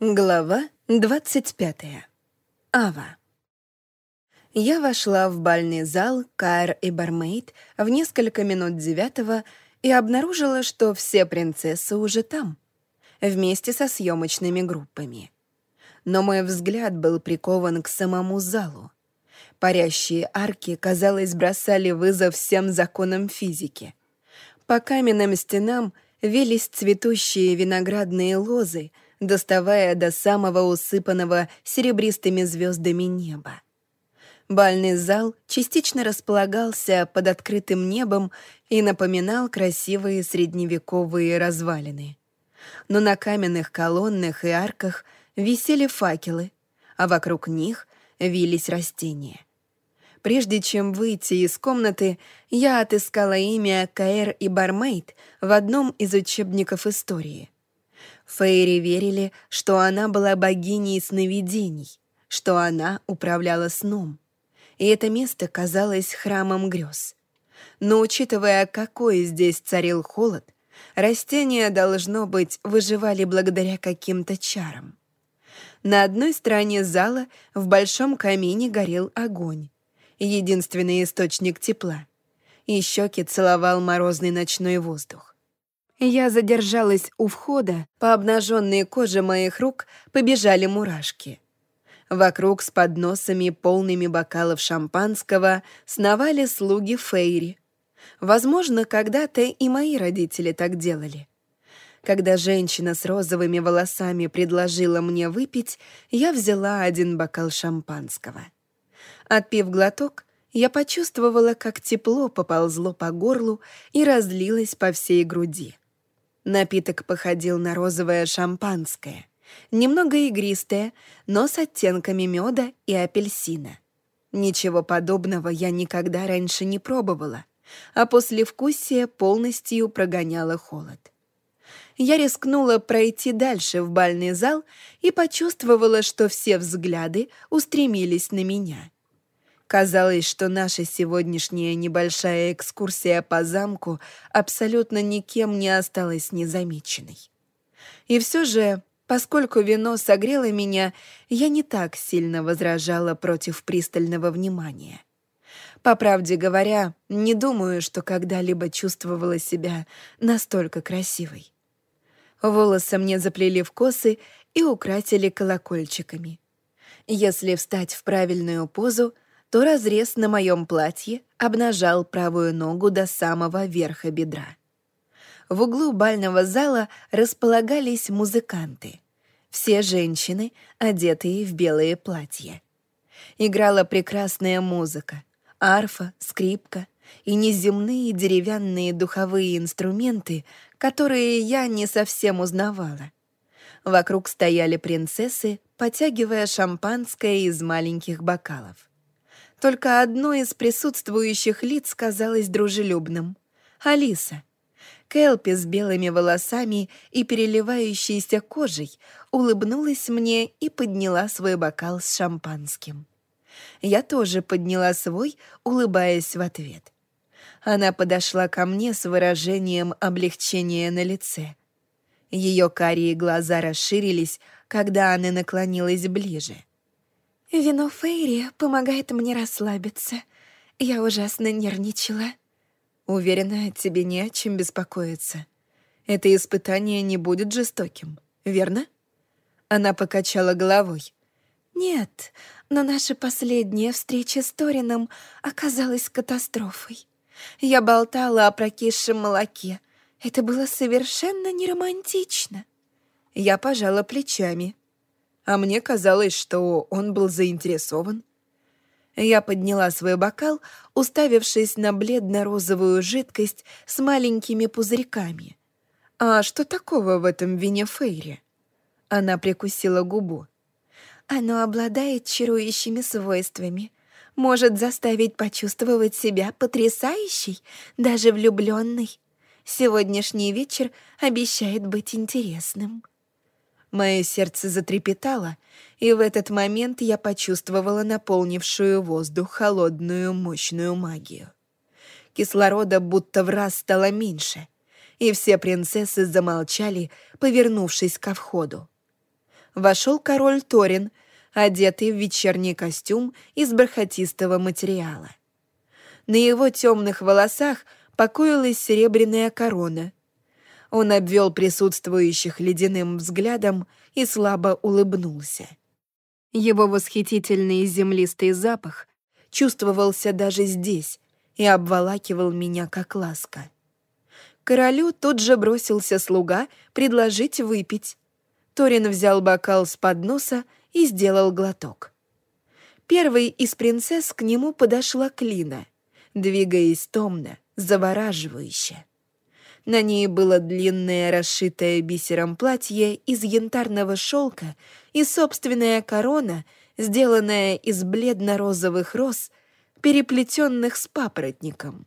Глава 25. Ава. Я вошла в бальный зал Кайр и Бармейд в несколько минут девятого и обнаружила, что все принцессы уже там, вместе со съемочными группами. Но мой взгляд был прикован к самому залу. Парящие арки, казалось, бросали вызов всем законам физики. По каменным стенам вились цветущие виноградные лозы — доставая до самого усыпанного серебристыми звездами неба. Бальный зал частично располагался под открытым небом и напоминал красивые средневековые развалины. Но на каменных колоннах и арках висели факелы, а вокруг них вились растения. Прежде чем выйти из комнаты, я отыскала имя Каэр и Бармейт в одном из учебников истории. Фейри верили, что она была богиней сновидений, что она управляла сном. И это место казалось храмом грез. Но учитывая, какой здесь царил холод, растения, должно быть, выживали благодаря каким-то чарам. На одной стороне зала в большом камине горел огонь, единственный источник тепла, и щеки целовал морозный ночной воздух. Я задержалась у входа, по обнаженной коже моих рук побежали мурашки. Вокруг с подносами, полными бокалов шампанского, сновали слуги Фейри. Возможно, когда-то и мои родители так делали. Когда женщина с розовыми волосами предложила мне выпить, я взяла один бокал шампанского. Отпив глоток, я почувствовала, как тепло поползло по горлу и разлилось по всей груди. Напиток походил на розовое шампанское, немного игристое, но с оттенками меда и апельсина. Ничего подобного я никогда раньше не пробовала, а послевкусие полностью прогоняло холод. Я рискнула пройти дальше в бальный зал и почувствовала, что все взгляды устремились на меня — Казалось, что наша сегодняшняя небольшая экскурсия по замку абсолютно никем не осталась незамеченной. И все же, поскольку вино согрело меня, я не так сильно возражала против пристального внимания. По правде говоря, не думаю, что когда-либо чувствовала себя настолько красивой. Волосы мне заплели в косы и украсили колокольчиками. Если встать в правильную позу — то разрез на моем платье обнажал правую ногу до самого верха бедра. В углу бального зала располагались музыканты. Все женщины, одетые в белые платья. Играла прекрасная музыка, арфа, скрипка и неземные деревянные духовые инструменты, которые я не совсем узнавала. Вокруг стояли принцессы, потягивая шампанское из маленьких бокалов. Только одно из присутствующих лиц казалось дружелюбным. Алиса. Кэлпи с белыми волосами и переливающейся кожей улыбнулась мне и подняла свой бокал с шампанским. Я тоже подняла свой, улыбаясь в ответ. Она подошла ко мне с выражением облегчения на лице. Ее карие глаза расширились, когда она наклонилась ближе — «Вино Фейри помогает мне расслабиться. Я ужасно нервничала». «Уверена, тебе не о чем беспокоиться. Это испытание не будет жестоким, верно?» Она покачала головой. «Нет, но наша последняя встреча с Торином оказалась катастрофой. Я болтала о прокисшем молоке. Это было совершенно неромантично». Я пожала плечами а мне казалось, что он был заинтересован. Я подняла свой бокал, уставившись на бледно-розовую жидкость с маленькими пузырьками. «А что такого в этом вине Фейри?» Она прикусила губу. «Оно обладает чарующими свойствами. Может заставить почувствовать себя потрясающей, даже влюбленной. Сегодняшний вечер обещает быть интересным». Мое сердце затрепетало, и в этот момент я почувствовала наполнившую воздух холодную мощную магию. Кислорода будто в раз стало меньше, и все принцессы замолчали, повернувшись ко входу. вошел король Торин, одетый в вечерний костюм из бархатистого материала. На его темных волосах покоилась серебряная корона. Он обвел присутствующих ледяным взглядом и слабо улыбнулся. Его восхитительный землистый запах чувствовался даже здесь и обволакивал меня как ласка. Королю тут же бросился слуга предложить выпить. Торин взял бокал с подноса и сделал глоток. Первой из принцесс к нему подошла Клина, двигаясь томно, завораживающе. На ней было длинное, расшитое бисером платье из янтарного шелка и собственная корона, сделанная из бледно-розовых роз, переплетенных с папоротником.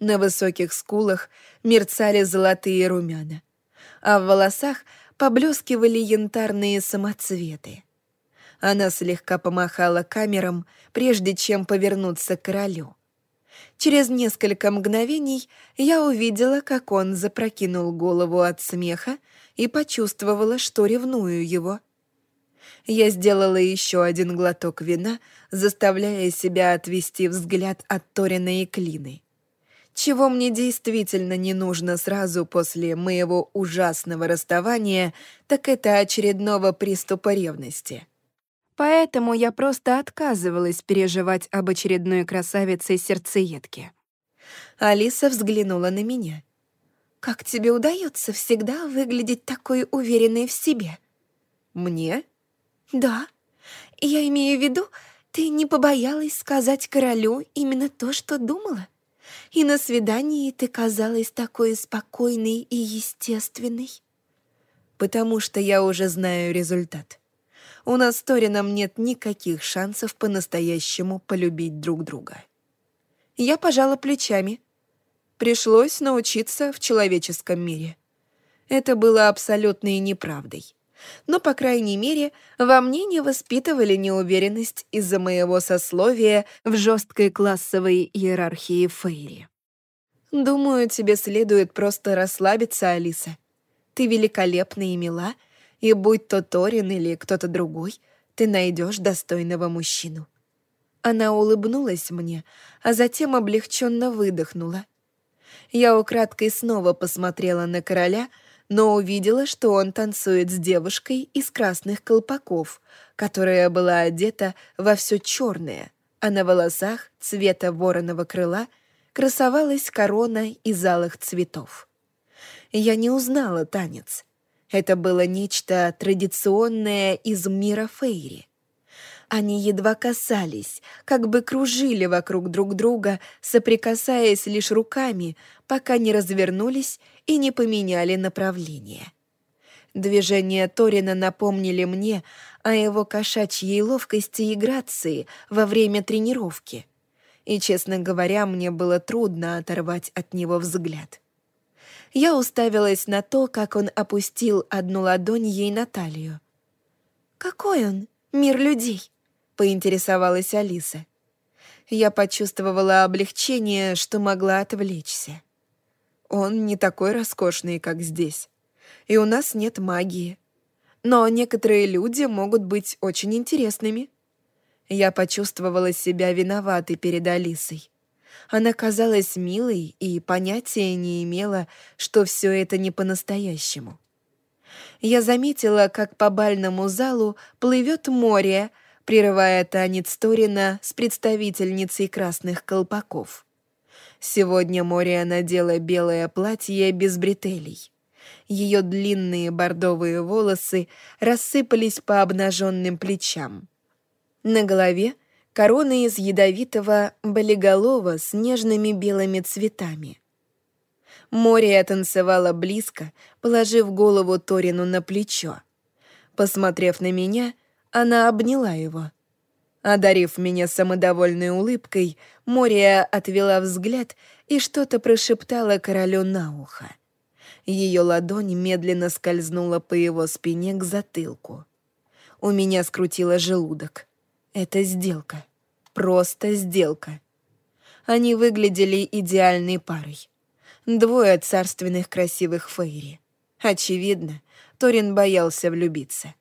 На высоких скулах мерцали золотые румяна, а в волосах поблескивали янтарные самоцветы. Она слегка помахала камерам, прежде чем повернуться к королю. Через несколько мгновений я увидела, как он запрокинул голову от смеха и почувствовала, что ревную его. Я сделала еще один глоток вина, заставляя себя отвести взгляд от Торина и Клины. Чего мне действительно не нужно сразу после моего ужасного расставания, так это очередного приступа ревности. Поэтому я просто отказывалась переживать об очередной красавице-сердцеедке. Алиса взглянула на меня. «Как тебе удается всегда выглядеть такой уверенной в себе?» «Мне?» «Да. Я имею в виду, ты не побоялась сказать королю именно то, что думала?» и на свидании ты казалась такой спокойной и естественной. Потому что я уже знаю результат. У нас с Торином нет никаких шансов по-настоящему полюбить друг друга. Я пожала плечами. Пришлось научиться в человеческом мире. Это было абсолютной неправдой но, по крайней мере, во мне не воспитывали неуверенность из-за моего сословия в жесткой классовой иерархии Фейри. Думаю, тебе следует просто расслабиться, Алиса. Ты великолепна и мила, и будь то Торин или кто-то другой, ты найдешь достойного мужчину. Она улыбнулась мне, а затем облегченно выдохнула. Я украдкой снова посмотрела на короля — но увидела, что он танцует с девушкой из красных колпаков, которая была одета во все черное, а на волосах цвета вороного крыла красовалась корона из алых цветов. Я не узнала танец. Это было нечто традиционное из мира Фейри. Они едва касались, как бы кружили вокруг друг друга, соприкасаясь лишь руками, пока не развернулись и не поменяли направление. Движения Торина напомнили мне о его кошачьей ловкости и грации во время тренировки. И, честно говоря, мне было трудно оторвать от него взгляд. Я уставилась на то, как он опустил одну ладонь ей на талию. «Какой он, мир людей?» — поинтересовалась Алиса. Я почувствовала облегчение, что могла отвлечься. Он не такой роскошный, как здесь. И у нас нет магии. Но некоторые люди могут быть очень интересными. Я почувствовала себя виноватой перед Алисой. Она казалась милой и понятия не имела, что все это не по-настоящему. Я заметила, как по бальному залу плывет море, прерывая танец Торина с представительницей красных колпаков. Сегодня Мория надела белое платье без бретелей. Ее длинные бордовые волосы рассыпались по обнаженным плечам. На голове корона из ядовитого болиголова с нежными белыми цветами. Мория танцевала близко, положив голову Торину на плечо. Посмотрев на меня, она обняла его. Одарив меня самодовольной улыбкой, Мория отвела взгляд и что-то прошептала королю на ухо. Ее ладонь медленно скользнула по его спине к затылку. У меня скрутило желудок. Это сделка. Просто сделка. Они выглядели идеальной парой. Двое царственных красивых фейри. Очевидно, Торин боялся влюбиться.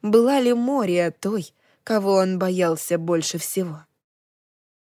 Была ли Мория той, кого он боялся больше всего?